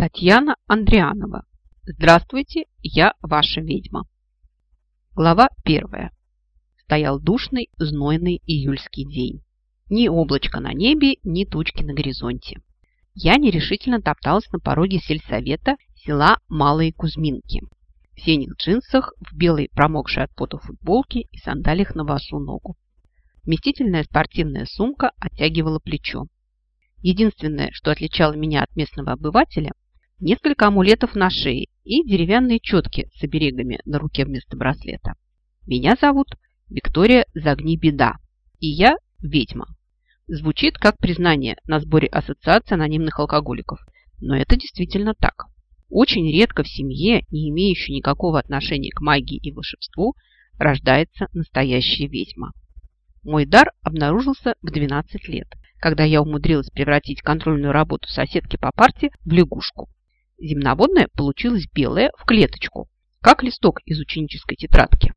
Татьяна Андрианова. Здравствуйте, я ваша ведьма. Глава первая. Стоял душный, знойный июльский день. Ни облачка на небе, ни тучки на горизонте. Я нерешительно топталась на пороге сельсовета села Малые Кузьминки. В синих джинсах, в белой промокшей от пота футболке и сандалиях на босу ногу. Вместительная спортивная сумка оттягивала плечо. Единственное, что отличало меня от местного обывателя, несколько амулетов на шее и деревянные четки с оберегами на руке вместо браслета. Меня зовут Виктория Загни Беда, и я ведьма. Звучит как признание на сборе Ассоциации анонимных алкоголиков, но это действительно так. Очень редко в семье, не имеющей никакого отношения к магии и волшебству, рождается настоящая ведьма. Мой дар обнаружился в 12 лет, когда я умудрилась превратить контрольную работу соседки по парте в лягушку. Земноводное получилось белое в клеточку, как листок из ученической тетрадки.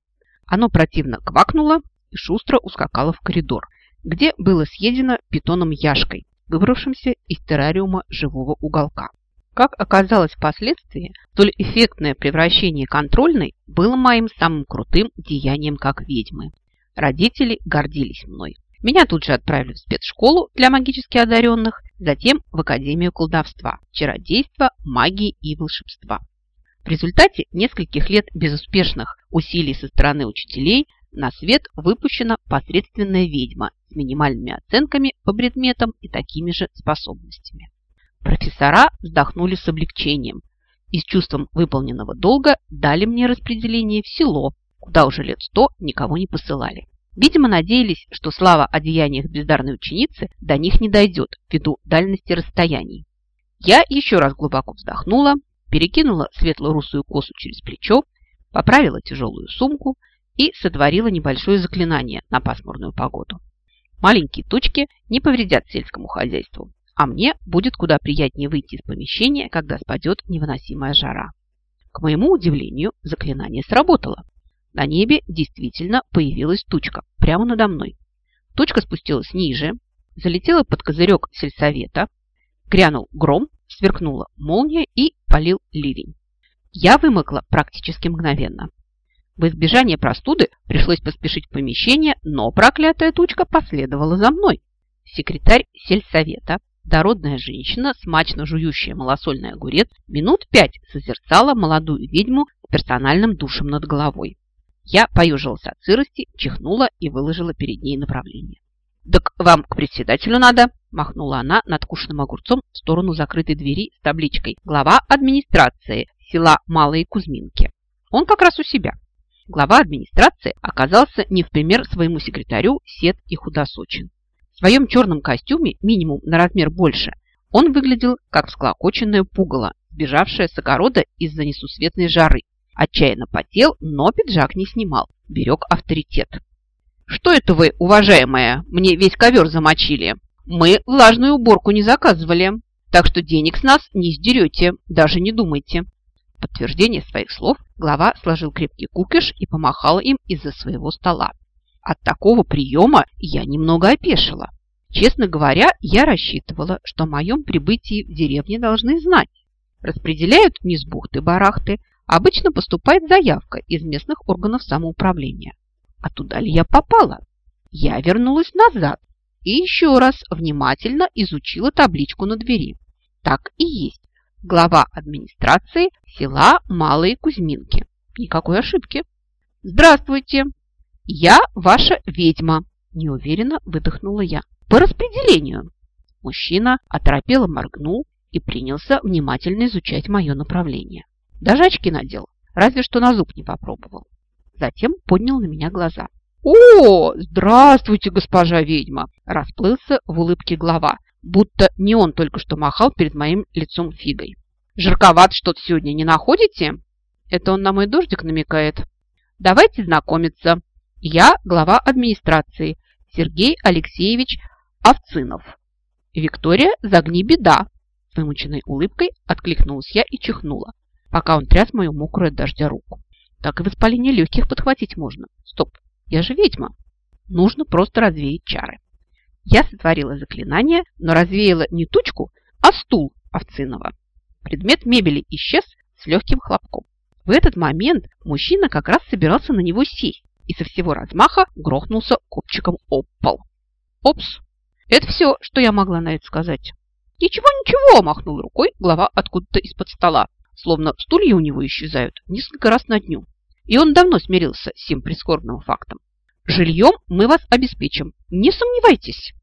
Оно противно квакнуло и шустро ускакало в коридор, где было съедено питоном Яшкой, выбравшимся из террариума живого уголка. Как оказалось впоследствии, столь эффектное превращение контрольной было моим самым крутым деянием как ведьмы. Родители гордились мной. Меня тут же отправили в спецшколу для магически одаренных, затем в Академию колдовства, чародейства, магии и волшебства. В результате нескольких лет безуспешных усилий со стороны учителей на свет выпущена посредственная ведьма с минимальными оценками по предметам и такими же способностями. Профессора вздохнули с облегчением и с чувством выполненного долга дали мне распределение в село, куда уже лет сто никого не посылали. Видимо, надеялись, что слава о деяниях бездарной ученицы до них не дойдет ввиду дальности расстояний. Я еще раз глубоко вздохнула, перекинула светло-русую косу через плечо, поправила тяжелую сумку и сотворила небольшое заклинание на пасмурную погоду. Маленькие точки не повредят сельскому хозяйству, а мне будет куда приятнее выйти из помещения, когда спадет невыносимая жара. К моему удивлению, заклинание сработало. На небе действительно появилась тучка прямо надо мной. Тучка спустилась ниже, залетела под козырек сельсовета, грянул гром, сверкнула молния и полил ливень. Я вымокла практически мгновенно. В избежание простуды пришлось поспешить в помещение, но проклятая тучка последовала за мной. Секретарь сельсовета, дородная женщина, смачно жующая малосольный огурец, минут пять созерцала молодую ведьму с персональным душем над головой. Я поежилась от сырости, чихнула и выложила перед ней направление. «Так вам к председателю надо!» – махнула она надкушенным огурцом в сторону закрытой двери с табличкой «Глава администрации села Малые Кузьминки». Он как раз у себя. Глава администрации оказался не в пример своему секретарю сед и худосочен. В своем черном костюме, минимум на размер больше, он выглядел как всклокоченное пугало, сбежавшее с огорода из-за несусветной жары Отчаянно потел, но пиджак не снимал. Берег авторитет. «Что это вы, уважаемая, мне весь ковер замочили? Мы влажную уборку не заказывали, так что денег с нас не сдерете, даже не думайте». В подтверждение своих слов глава сложил крепкий кукиш и помахал им из-за своего стола. От такого приема я немного опешила. Честно говоря, я рассчитывала, что о моем прибытии в деревне должны знать. Распределяют не с бухты-барахты, обычно поступает заявка из местных органов самоуправления. А туда ли я попала? Я вернулась назад и еще раз внимательно изучила табличку на двери. Так и есть. Глава администрации села Малые Кузьминки. Никакой ошибки. Здравствуйте. Я ваша ведьма. Неуверенно выдохнула я. По распределению. Мужчина оторопело моргнул и принялся внимательно изучать мое направление. Даже очки надел, разве что на зуб не попробовал. Затем поднял на меня глаза. «О, здравствуйте, госпожа ведьма!» Расплылся в улыбке глава, будто не он только что махал перед моим лицом фигой. «Жарковат что-то сегодня не находите?» Это он на мой дождик намекает. «Давайте знакомиться. Я глава администрации Сергей Алексеевич Овцинов. Виктория, загни беда!» С вымученной улыбкой откликнулась я и чихнула пока он тряс мою мокрую от дождя руку. Так и воспаление легких подхватить можно. Стоп, я же ведьма. Нужно просто развеять чары. Я сотворила заклинание, но развеяла не тучку, а стул Овцинова. Предмет мебели исчез с легким хлопком. В этот момент мужчина как раз собирался на него сесть и со всего размаха грохнулся копчиком об пол. Опс! Это все, что я могла на это сказать. «Ничего-ничего!» – махнул рукой глава откуда-то из-под стола, словно стулья у него исчезают несколько раз на дню. И он давно смирился с тем прискорбным фактом. «Жильем мы вас обеспечим, не сомневайтесь!»